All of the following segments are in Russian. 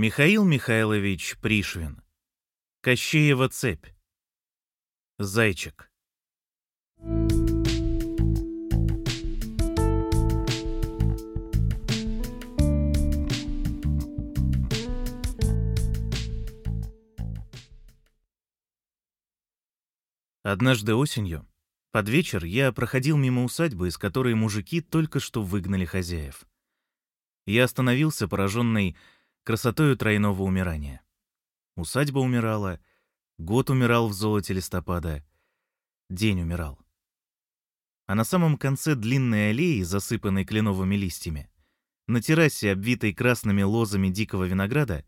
Михаил Михайлович Пришвин. Кощеева цепь. Зайчик. Однажды осенью, под вечер, я проходил мимо усадьбы, из которой мужики только что выгнали хозяев. Я остановился, пораженный красотою тройного умирания. Усадьба умирала, год умирал в золоте листопада, день умирал. А на самом конце длинной аллеи, засыпанной кленовыми листьями, на террасе, обвитой красными лозами дикого винограда,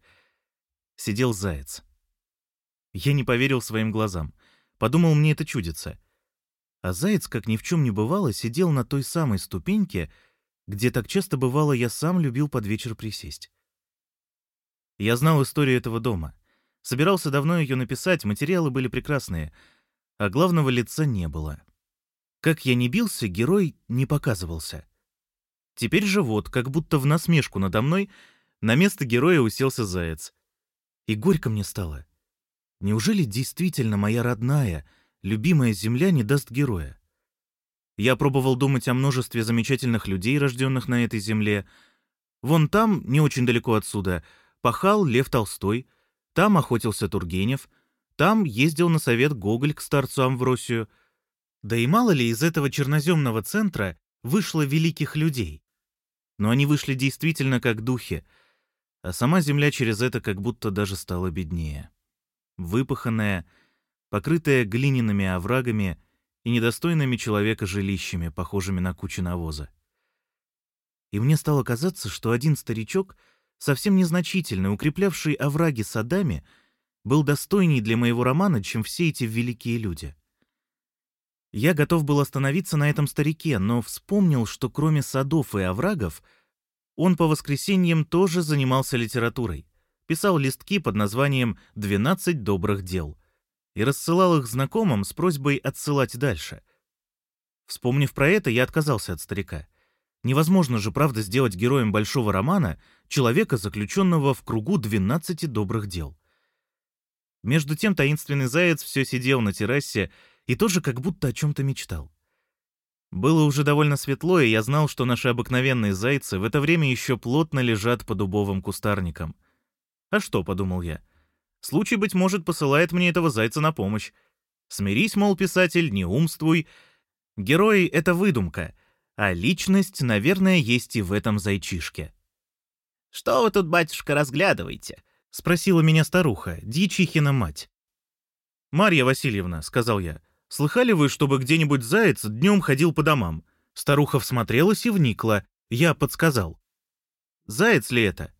сидел заяц. Я не поверил своим глазам. Подумал, мне это чудится. А заяц, как ни в чем не бывало, сидел на той самой ступеньке, где так часто бывало я сам любил под вечер присесть. Я знал историю этого дома. Собирался давно ее написать, материалы были прекрасные, а главного лица не было. Как я не бился, герой не показывался. Теперь же вот, как будто в насмешку надо мной, на место героя уселся заяц. И горько мне стало. Неужели действительно моя родная, любимая земля не даст героя? Я пробовал думать о множестве замечательных людей, рожденных на этой земле. Вон там, не очень далеко отсюда, пахал Лев Толстой, там охотился Тургенев, там ездил на совет Гоголь к старцу Амвросию. Да и мало ли из этого черноземного центра вышло великих людей. Но они вышли действительно как духи, а сама земля через это как будто даже стала беднее выпаханная, покрытая глиняными оврагами и недостойными человека жилищами, похожими на кучу навоза. И мне стало казаться, что один старичок, совсем незначительный, укреплявший овраги садами, был достойней для моего романа, чем все эти великие люди. Я готов был остановиться на этом старике, но вспомнил, что кроме садов и оврагов, он по воскресеньям тоже занимался литературой писал листки под названием «12 добрых дел» и рассылал их знакомым с просьбой отсылать дальше. Вспомнив про это, я отказался от старика. Невозможно же, правда, сделать героем большого романа человека, заключенного в кругу 12 добрых дел. Между тем таинственный заяц все сидел на террасе и тоже как будто о чем-то мечтал. Было уже довольно светло, и я знал, что наши обыкновенные зайцы в это время еще плотно лежат по дубовым кустарникам — а что, подумал я. Случай, быть может, посылает мне этого зайца на помощь. Смирись, мол, писатель, не умствуй. Герои — это выдумка, а личность, наверное, есть и в этом зайчишке. «Что вы тут, батюшка, разглядываете?» — спросила меня старуха, дьячихина мать. «Марья Васильевна», — сказал я, — «слыхали вы, чтобы где-нибудь заяц днем ходил по домам?» Старуха всмотрелась и вникла. Я подсказал. «Заяц ли это?»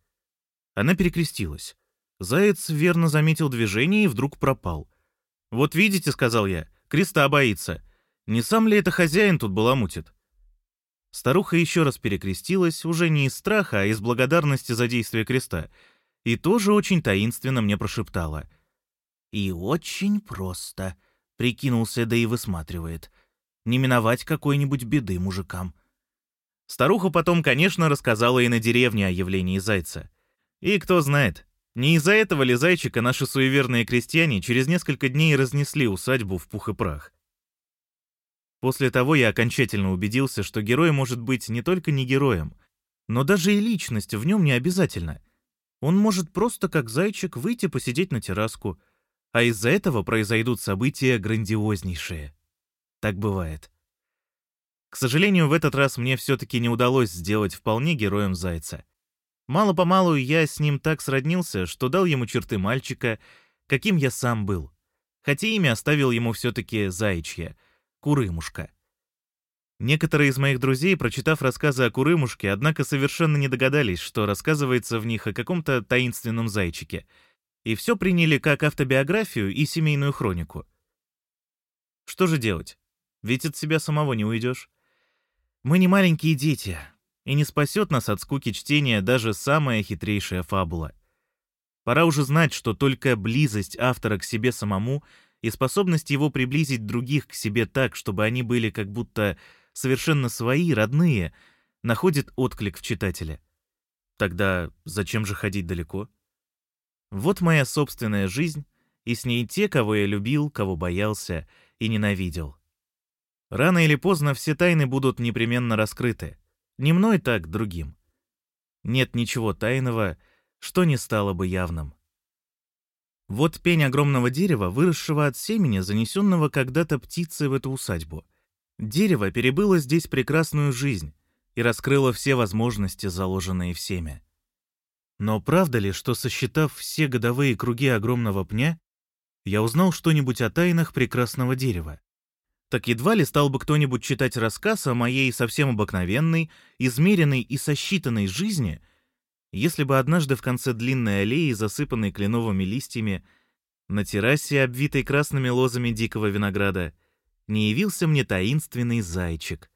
Она перекрестилась. Заяц верно заметил движение и вдруг пропал. «Вот видите», — сказал я, — «креста боится. Не сам ли это хозяин тут баламутит?» Старуха еще раз перекрестилась, уже не из страха, а из благодарности за действие креста, и тоже очень таинственно мне прошептала. «И очень просто», — прикинулся, да и высматривает. «Не миновать какой-нибудь беды мужикам». Старуха потом, конечно, рассказала и на деревне о явлении зайца. И кто знает, не из-за этого ли зайчика наши суеверные крестьяне через несколько дней разнесли усадьбу в пух и прах. После того я окончательно убедился, что герой может быть не только не героем, но даже и личность в нем не обязательно. Он может просто как зайчик выйти посидеть на терраску, а из-за этого произойдут события грандиознейшие. Так бывает. К сожалению, в этот раз мне все-таки не удалось сделать вполне героем зайца. Мало-помалу я с ним так сроднился, что дал ему черты мальчика, каким я сам был. Хотя имя оставил ему все-таки Заячье, Курымушка. Некоторые из моих друзей, прочитав рассказы о Курымушке, однако совершенно не догадались, что рассказывается в них о каком-то таинственном зайчике, и все приняли как автобиографию и семейную хронику. Что же делать? Ведь от себя самого не уйдешь. Мы не маленькие дети, и не спасет нас от скуки чтения даже самая хитрейшая фабула. Пора уже знать, что только близость автора к себе самому и способность его приблизить других к себе так, чтобы они были как будто совершенно свои, родные, находит отклик в читателе. Тогда зачем же ходить далеко? Вот моя собственная жизнь, и с ней те, кого я любил, кого боялся и ненавидел. Рано или поздно все тайны будут непременно раскрыты. Не мной так, другим. Нет ничего тайного, что не стало бы явным. Вот пень огромного дерева, выросшего от семени, занесенного когда-то птицей в эту усадьбу. Дерево перебыло здесь прекрасную жизнь и раскрыло все возможности, заложенные в семя. Но правда ли, что сосчитав все годовые круги огромного пня, я узнал что-нибудь о тайнах прекрасного дерева? Так едва ли стал бы кто-нибудь читать рассказ о моей совсем обыкновенной, измеренной и сосчитанной жизни — если бы однажды в конце длинной аллеи, засыпанной кленовыми листьями, на террасе, обвитой красными лозами дикого винограда, не явился мне таинственный зайчик.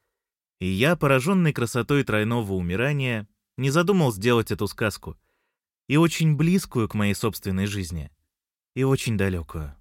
И я, пораженный красотой тройного умирания, не задумал сделать эту сказку. И очень близкую к моей собственной жизни. И очень далекую.